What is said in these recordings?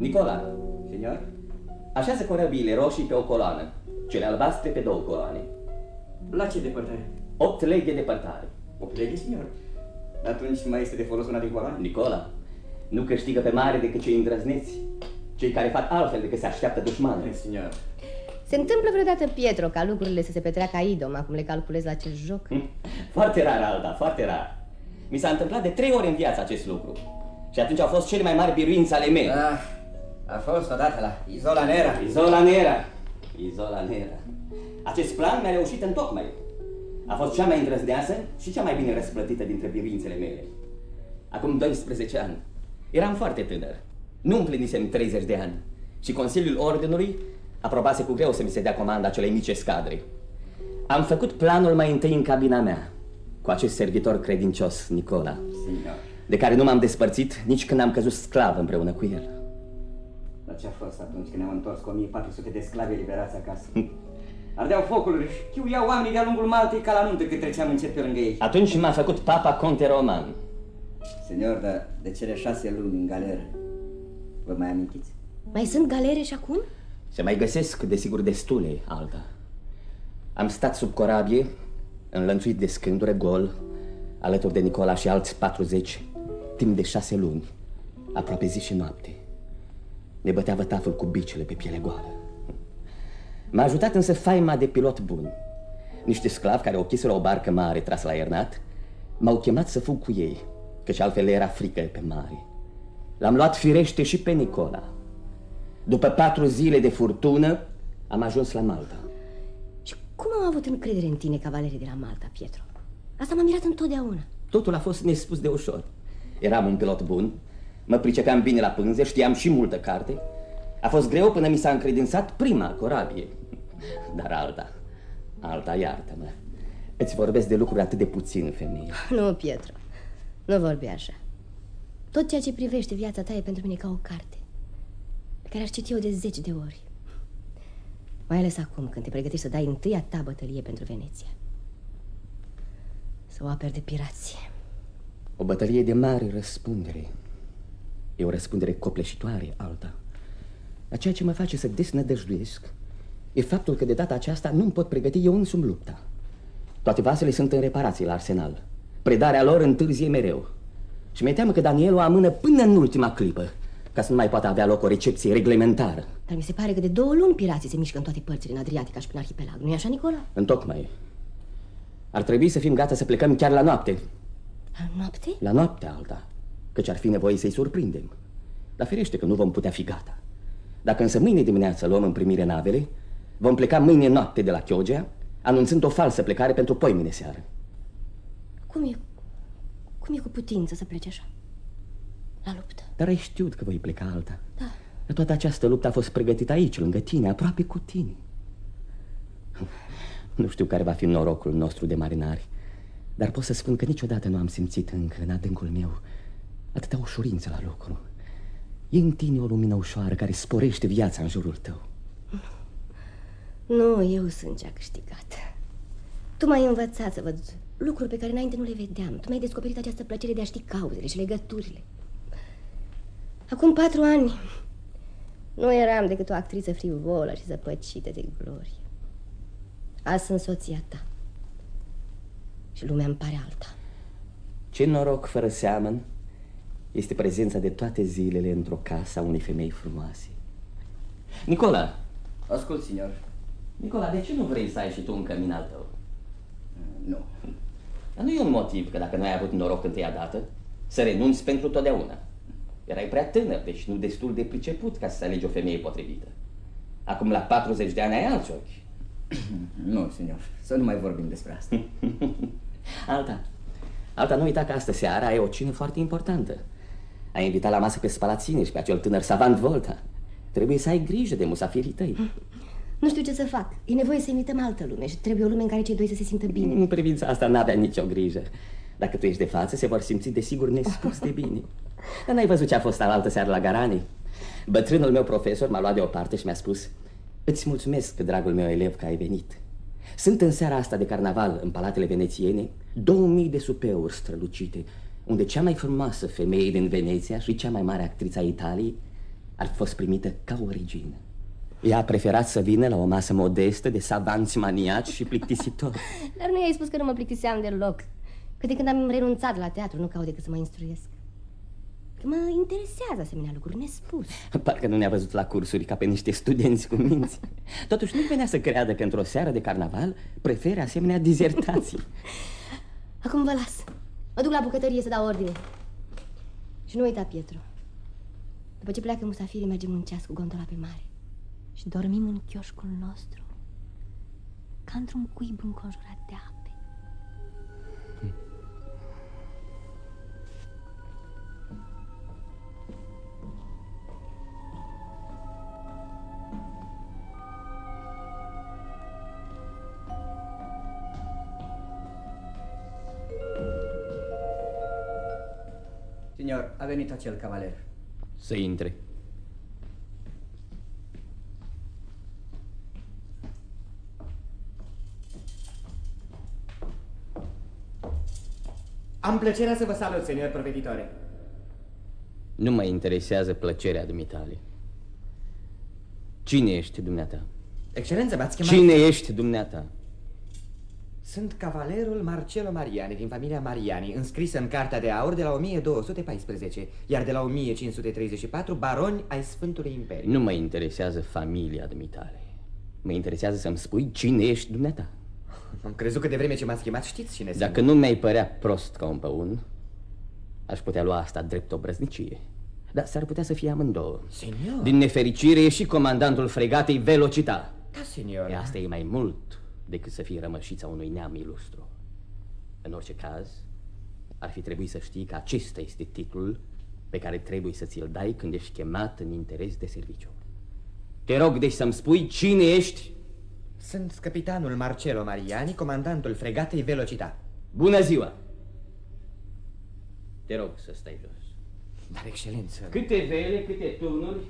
Nicola, Signor? așează corăbiile roșii pe o coloană, cele albastre pe două coloane. La ce depărtare? Opt legi de depărtare. Opt legi, signor. Atunci mai este de folos una din coloane? Nicola, nu câștigă pe mare decât cei îndrăzneți, cei care fac altfel decât se așteaptă dușmanul. Signor. Se întâmplă vreodată, Pietro, ca lucrurile să se petreacă idom, acum le calculez la acest joc? Foarte rar, Alda, foarte rar. Mi s-a întâmplat de trei ori în viață acest lucru. Și atunci au fost cele mai mari biruințe ale mele. Ah, a fost odată la Izola Nera. Izola Nera. Izola Nera. Acest plan mi-a reușit în tocmai. A fost cea mai îndrăzneasă și cea mai bine răsplătită dintre biruințele mele. Acum 12 ani. Eram foarte tânăr. Nu împlinisem 30 de ani. Și Consiliul Ordinului aprobase cu greu să mi se dea comanda acelei mici escadre. Am făcut planul mai întâi în cabina mea, cu acest servitor credincios, Nicola, Signor. de care nu m-am despărțit nici când am căzut sclav împreună cu el. Dar ce a fost atunci când ne-am întors cu 1400 de sclavi eliberați acasă? Ardeau focul și chiuiau oamenii de-a lungul Maltei ca la nuntă cât treceam încet pe lângă ei. Atunci m-a făcut papa conte roman. Senior, dar de cele șase luni în galeră, vă mai amintiți? Mai sunt galere și acum? Se mai găsesc, desigur, destule, Alta. Am stat sub corabie, înlănțuit de scândură gol, alături de Nicola și alți 40, timp de șase luni, aproape zi și noapte. Ne bătea vătaful cu bicele pe piele goală. M-a ajutat însă faima de pilot bun. Niște sclavi care ochiseră o barcă mare trasă la iernat m-au chemat să fug cu ei, căci altfel le era frică pe mare. L-am luat firește și pe Nicola. După patru zile de furtună, am ajuns la Malta. Și cum am avut încredere în tine, cavalerii de la Malta, Pietro? Asta m-a mirat întotdeauna. Totul a fost nespus de ușor. Eram un pilot bun, mă pricepeam bine la pânze, știam și multă carte. A fost greu până mi s-a încredințat prima corabie. Dar alta, alta, iartă-mă. Îți vorbesc de lucruri atât de puțin, femeie. Nu, Pietro, nu vorbi așa. Tot ceea ce privește viața ta e pentru mine ca o carte pe care aș citi eu de zeci de ori. Mai ales acum, când te pregătești să dai întâia ta bătălie pentru Veneția. Să o aperi de pirație. O bătălie de mare răspundere. E o răspundere copleșitoare, alta. Dar ceea ce mă face să desnădăjduiesc e faptul că de data aceasta nu-mi pot pregăti eu însumi lupta. Toate vasele sunt în reparații la arsenal. Predarea lor întârzie mereu. Și mi-e teamă că Daniel o amână până în ultima clipă, ca să nu mai poată avea loc o recepție reglementară. Dar mi se pare că de două luni pirații se mișcă în toate părțile, în Adriatica și prin arhipelag. Nu-i așa, Nicola? Întocmai. Ar trebui să fim gata să plecăm chiar la noapte. La noapte? La noapte, alta. Căci ar fi nevoie să-i surprindem. Dar ferește că nu vom putea fi gata. Dacă însă mâine dimineață luăm în primire navele, vom pleca mâine noapte de la Chiogea, anunțând o falsă plecare pentru poimine seară. Cum e, cum e cu putință să plece așa? La luptă. Dar ai știut că voi pleca alta. Da. Că toată această luptă a fost pregătită aici, lângă tine, aproape cu tine. Nu știu care va fi norocul nostru de marinari, dar pot să spun că niciodată nu am simțit încă în adâncul meu atâta ușurință la lucru. E în tine o lumină ușoară care sporește viața în jurul tău. Nu, eu sunt cea câștigată. Tu m-ai învățat să văd lucruri pe care înainte nu le vedeam. Tu mi-ai descoperit această plăcere de a ști cauzele și legăturile. Acum patru ani nu eram decât o actriță frivolă și zăpăcită de glorie. Azi sunt soția ta. Și lumea îmi pare alta. Ce noroc fără seamăn este prezența de toate zilele într-o casă a unei femei frumoase. Nicola! Ascult, signor. Nicola, de ce nu vrei să ai și tu un cămin al tău? Nu. Dar nu e un motiv că dacă nu ai avut noroc întâia dată, să renunți pentru totdeauna. Erai prea tânăr, deci nu destul de priceput ca să alegi o femeie potrivită. Acum la 40 de ani ai alți ochi. Nu, signor. Să nu mai vorbim despre asta. Alta. Alta, nu uita că astă seara ai o cină foarte importantă. Ai invitat la masă pe Spalaține și pe acel tânăr savant Volta. Trebuie să ai grijă de musafirii tăi. Nu știu ce să fac. E nevoie să imităm altă lume și trebuie o lume în care cei doi să se simtă bine. În privința asta n-avea nicio grijă. Dacă tu ești de față, se vor simți desigur nespus de bine. Dar n-ai văzut ce a fost alaltă seară la Garani? Bătrânul meu profesor m-a luat deoparte și mi-a spus Îți mulțumesc, dragul meu elev, că ai venit. Sunt în seara asta de carnaval în palatele venețiene 2000 de supeuri strălucite, unde cea mai frumoasă femeie din Veneția și cea mai mare actriță a Italiei ar fi fost primită ca o regină. Ea a preferat să vină la o masă modestă de savanți maniaci și plictisitori. Dar nu i-ai spus că nu mă plictiseam deloc. Că de când am renunțat la teatru, nu caut decât să mă instruiesc. Că mă interesează asemenea lucruri nespus. Parcă nu ne-a văzut la cursuri ca pe niște studenți cu minți. Totuși nu venea să creadă că într-o seară de carnaval prefere asemenea dizertații. Acum vă las. Mă duc la bucătărie să dau ordine. Și nu uita, Pietro. După ce pleacă musafirii, mergem un ceas cu gondola pe mare. Și dormim în chioșcul nostru, ca într-un cuib înconjurat de ape. Signor, a venit acel cavaler. Să intre. Am plăcerea să vă salut, senior proveditore. Nu mă interesează plăcerea dumitale. Cine ești dumneata? Excelență, v-ați chemat? Cine ești dumneata? Sunt cavalerul Marcello Mariani din familia Mariani, înscris în Cartea de Aur de la 1214, iar de la 1534 baroni ai Sfântului Imperiu. Nu mă interesează familia dumitale. Mă interesează să-mi spui cine ești dumneata. Am crezut că de vreme ce m-ați chemat știți cine sunt. Dacă nu mi-ai părea prost ca un păun, aș putea lua asta drept o brăznicie. Dar s-ar putea să fie amândouă. Senior? Din nefericire e și comandantul fregatei Velocita. Da, senior. E, asta e mai mult decât să fie rămășița unui neam ilustru. În orice caz, ar fi trebuit să știi că acesta este titlul pe care trebuie să ți-l dai când ești chemat în interes de serviciu. Te rog deci să-mi spui cine ești. Sunt capitanul Marcello Mariani, comandantul fregatei Velocita. Bună ziua! Te rog să stai jos. Dar, excelență... Câte vele, câte tunuri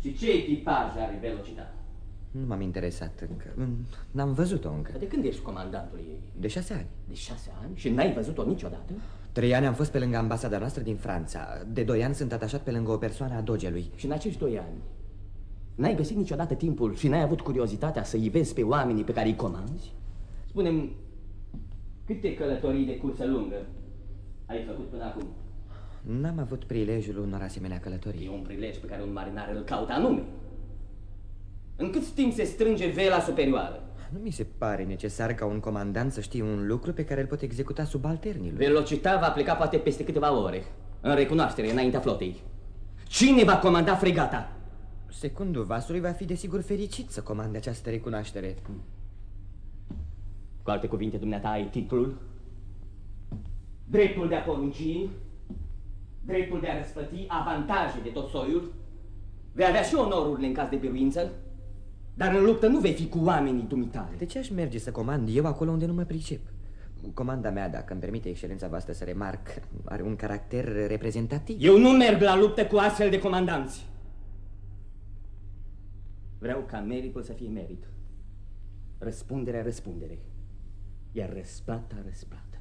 și ce echipaj are Velocita? Nu m-am interesat încă. Mm, N-am văzut-o încă. De când ești comandantul ei? De șase ani. De șase ani? Și n-ai văzut-o niciodată? Trei ani am fost pe lângă ambasada noastră din Franța. De doi ani sunt atașat pe lângă o persoană a dogelui. Și în acești doi ani N-ai găsit niciodată timpul și n-ai avut curiozitatea să-i vezi pe oamenii pe care îi comanzi? Spune-mi, câte călătorii de cursă lungă ai făcut până acum? N-am avut prilejul unor asemenea E călătorii. un prilej pe care un marinar îl caută anume. În cât timp se strânge vela superioară? Nu mi se pare necesar ca un comandant să știe un lucru pe care îl pot executa subalternii lui. Velocita va pleca poate peste câteva ore, în recunoaștere, înaintea flotei. Cine va comanda fregata? Secundul vasului va fi desigur fericit să comande această recunoaștere. Cu alte cuvinte, dumneata ai titlul, dreptul de a porunci, dreptul de a răspăti avantaje de tot soiul, vei avea și onorurile în caz de biruință, dar în luptă nu vei fi cu oamenii dumitale. De ce aș merge să comand eu acolo unde nu mă pricep? Comanda mea, dacă îmi permite excelența voastră să remarc, are un caracter reprezentativ. Eu nu merg la luptă cu astfel de comandanți. Vreau ca meritul să fie merit. Răspunderea, răspundere. Iar răsplata, răsplată.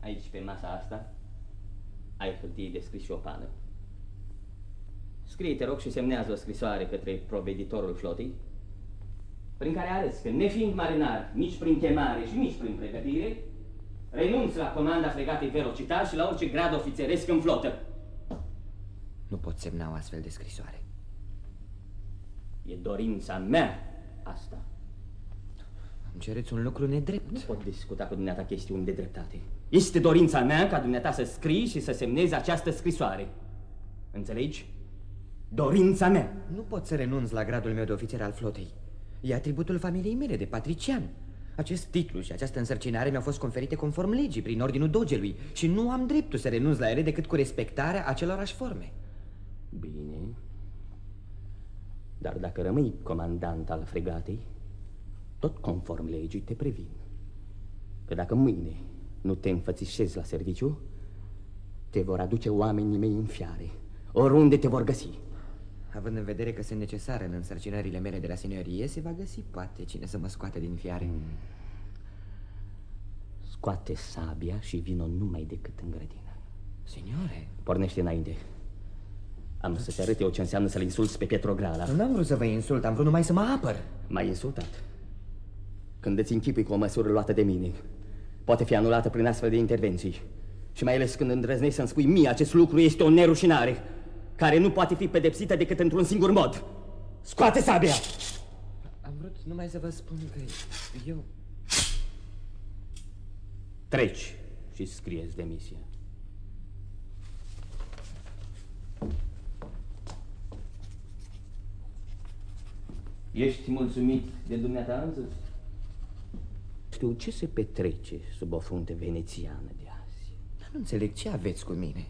Aici, pe masa asta, ai hârtie de scris și o pană. Scrie, te rog, și semnează o scrisoare către proveditorul flotei, prin care arăți că, nefiind marinar, nici prin chemare și nici prin pregătire, renunți la comanda fregatei Velocitar și la orice grad ofițeresc în flotă. Nu pot semna o astfel de scrisoare. E dorința mea asta. Îmi cereți un lucru nedrept. Nu pot discuta cu dumneata chestiuni de dreptate. Este dorința mea ca dumneata să scrii și să semnezi această scrisoare. Înțelegi? Dorința mea. Nu pot să renunț la gradul meu de ofițer al flotei. E atributul familiei mele de patrician. Acest titlu și această însărcinare mi-au fost conferite conform legii, prin ordinul dogelui, și nu am dreptul să renunț la ele decât cu respectarea acelorași forme. Bine. Dar dacă rămâi comandant al fregatei, tot conform legii te previn. Că dacă mâine nu te înfățișezi la serviciu, te vor aduce oamenii mei în fiare, oriunde te vor găsi. Având în vedere că sunt necesare în însărcinările mele de la seniorie, se va găsi poate cine să mă scoate din fiare. Mm. Scoate sabia și vino numai decât în grădină. Signore? Pornește înainte. Am să te arăt eu ce înseamnă să-l insulți pe Petrograla. Nu am vrut să vă insult, am vrut numai să mă apăr. M-ai insultat. Când îți închipui cu o măsură luată de mine, poate fi anulată prin astfel de intervenții. Și mai ales când îndrăznești să-mi spui mie acest lucru este o nerușinare care nu poate fi pedepsită decât într-un singur mod. Scoate sabia! Am vrut numai să vă spun că eu... Treci și scrieți demisia. Ești mulțumit de dumneata însuți? Știu ce se petrece sub o frunte venețiană de azi. Dar nu înțeleg ce aveți cu mine.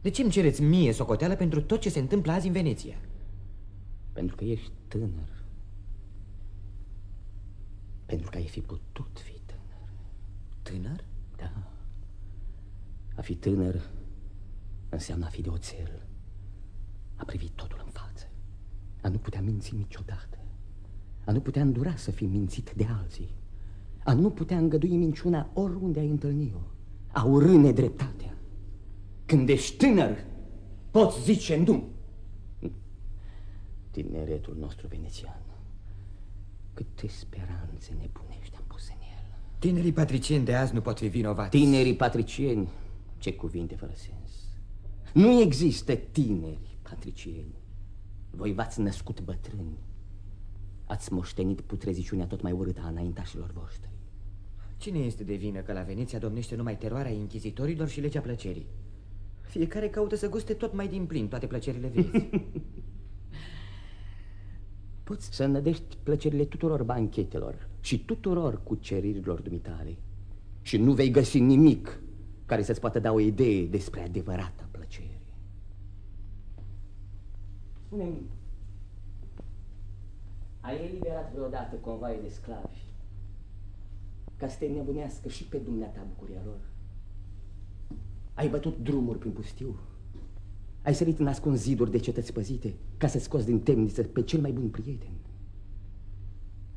De ce îmi cereți mie socoteală pentru tot ce se întâmplă azi în Veneția? Pentru că ești tânăr. Pentru că ai fi putut fi tânăr. Tânăr? Da. A fi tânăr înseamnă a fi de oțel. A privi totul în față. A nu putea minți niciodată. A nu putea îndura să fii mințit de alții. A nu putea îngădui minciuna oriunde ai întâlni-o. A urâ nedreptatea. Când ești tânăr, poți zice nu. Tineretul nostru venețian. Câte speranțe nebunești am pus în el. Tinerii patricieni de azi nu pot fi vinovați. Tinerii patricieni, ce cuvinte fără sens. Nu există tineri patricieni. Voi v-ați născut bătrâni. Ați moștenit putreziciunea tot mai urâtă a înaintașilor voștri. Cine este de vină că la Veneția domnește numai teroarea inchizitorilor și legea plăcerii? Fiecare caută să guste tot mai din plin toate plăcerile vieții. Poți să nădești plăcerile tuturor banchetelor și tuturor cuceririlor dumitale și nu vei găsi nimic care să-ți poată da o idee despre adevărata plăcere. Spune-mi, ai eliberat vreodată convoaie de sclavi ca să te nebunească și pe dumneata bucuria lor? Ai bătut drumuri prin pustiu? Ai sărit în ascuns ziduri de cetăți păzite ca să scoți din temniță pe cel mai bun prieten?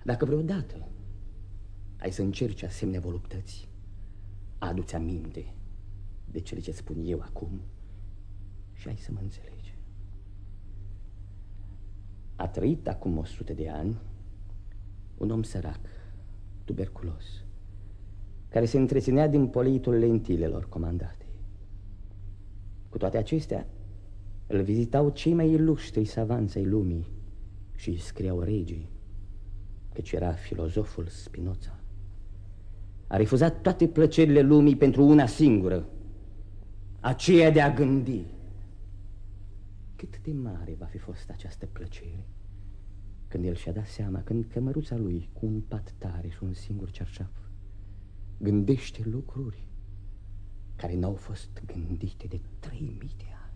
Dacă vreodată ai să încerci asemenea voluptăți, adu-ți aminte de cele ce spun eu acum și ai să mă înțelegi. A trăit acum o sută de ani un om sărac, tuberculos, care se întreținea din politul lentilelor comandate. Cu toate acestea, îl vizitau cei mai iluștri savanți ai lumii și îi scriau regii, căci era filozoful Spinoza. A refuzat toate plăcerile lumii pentru una singură, aceea de a gândi. Cât de mare va fi fost această plăcere când el și-a dat seama, când cămăruța lui, cu un pat tare și un singur cerșaf, gândește lucruri care n-au fost gândite de trei mii de ani.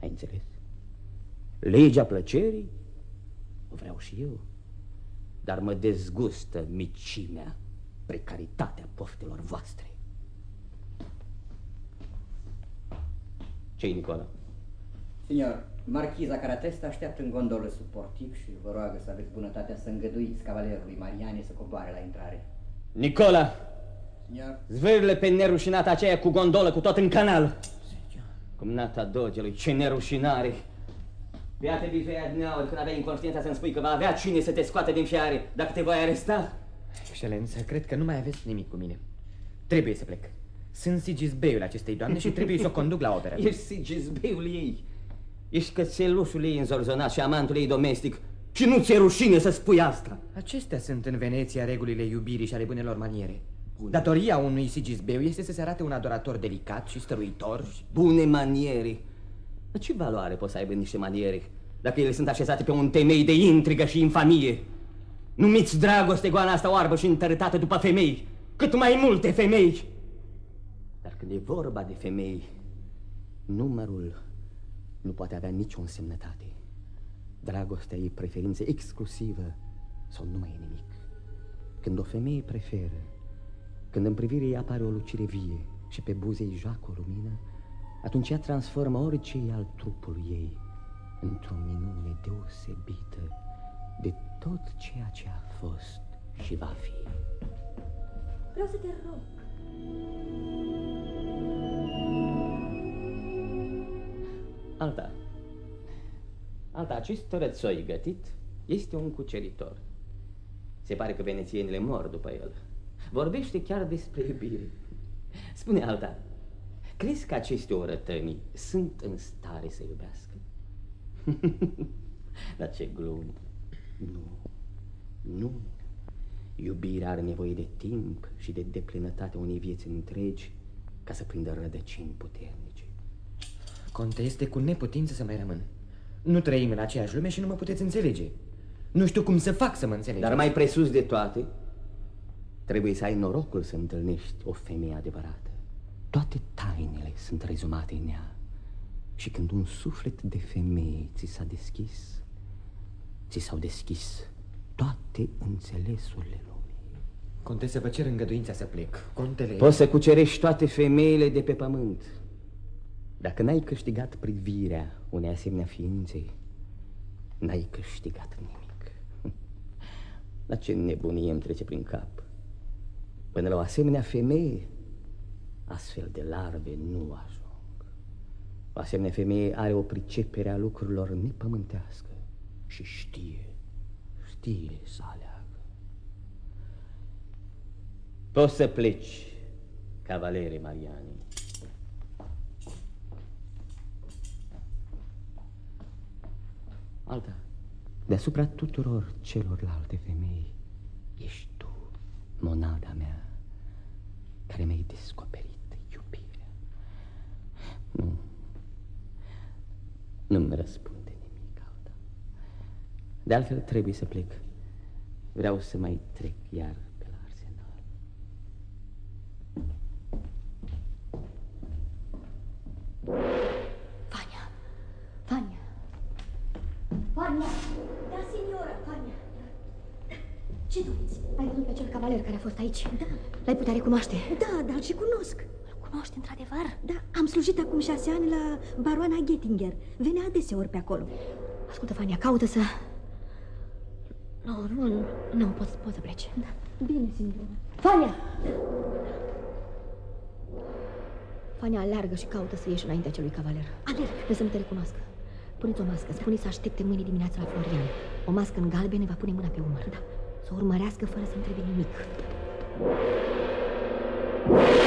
Ai înțeles? Legea plăcerii o vreau și eu, dar mă dezgustă micimea, precaritatea poftelor voastre. ce Nicola? Signor, marchiza Caratesta așteaptă în gondolă sub portic și vă roagă să aveți bunătatea să îngăduiți cavalerului Mariane să coboare la intrare. Nicola! Signor? Zvârle pe nerușinata aceea cu gondolă, cu tot în canal. Cum nata dogelui, ce nerușinare! Beate bizoia din aur când aveai inconștiența să-mi spui că va avea cine să te scoate din fiare dacă te voi aresta? Excelență, cred că nu mai aveți nimic cu mine. Trebuie să plec. Sunt sigisbeiul acestei doamne și trebuie să o conduc la operă. Ești sigisbeiul ei. Ești cățelușul ei înzorzonat și amantul ei domestic. Și nu ți-e rușine să spui asta. Acestea sunt în Veneția regulile iubirii și ale bunelor maniere. Bune. Datoria unui sigisbeu este să se arate un adorator delicat și stăruitor. Și... Bune maniere. Dar ce valoare poți să aibă niște maniere dacă ele sunt așezate pe un temei de intrigă și infamie? Numiți dragoste goana asta oarbă și întărâtată după femei. Cât mai multe femei. Dar când e vorba de femei, numărul nu poate avea nicio însemnătate. Dragostea e preferință exclusivă sau nu mai e nimic. Când o femeie preferă, când în privire ei apare o lucire vie și pe buze îi joacă o lumină, atunci ea transformă orice e al trupului ei într-o minune deosebită de tot ceea ce a fost și va fi. Vreau să te rog. Alta. Alta, acest tărățoi gătit este un cuceritor. Se pare că venețienile mor după el. Vorbește chiar despre iubire. Spune Alta, crezi că aceste orătănii sunt în stare să iubească? Dar ce glumă. Nu, nu. Iubirea are nevoie de timp și de deplinătatea unei vieți întregi ca să prindă rădăcini puternice. Conte, este cu neputință să mai rămân. Nu trăim în aceeași lume și nu mă puteți înțelege. Nu știu cum să fac să mă înțelegi. Dar mai presus de toate, trebuie să ai norocul să întâlnești o femeie adevărată. Toate tainele sunt rezumate în ea. Și când un suflet de femeie ți s-a deschis, ți s-au deschis toate înțelesurile lumii. Conte, să vă cer îngăduința să plec. Contele... Poți să cucerești toate femeile de pe pământ. Dacă n-ai câștigat privirea unei asemenea ființe, n-ai câștigat nimic. La ce nebunie îmi trece prin cap. Până la o asemenea femeie, astfel de larve nu ajung. O asemenea femeie are o pricepere a lucrurilor nepământească și știe, știe să aleagă. Poți să pleci, cavalere Mariani. Alta, deasupra tuturor celorlalte femei, ești tu, monada mea, care mi-ai descoperit iubirea. Nu, nu-mi răspunde nimic, Alta. De altfel trebuie să plec. Vreau să mai trec iar aici? Da. L-ai putea recunoaște? Da, da, și cunosc. Îl cunoști într-adevăr? Da, am slujit acum șase ani la baroana Gettinger. Venea adeseori pe acolo. Ascultă, Vania, caută să... Nu, nu, nu, nu poți, poți să pleci. Da, bine, signora. Vania! Vania aleargă și caută să ieși înaintea celui cavaler. Alerg. De să nu te recunoască. Puneți o mască, spune să aștepte mâine dimineața la Florian. O mască în galbene va pune mâna pe umăr. Da. Să o urmărească fără să întrebe nimic. you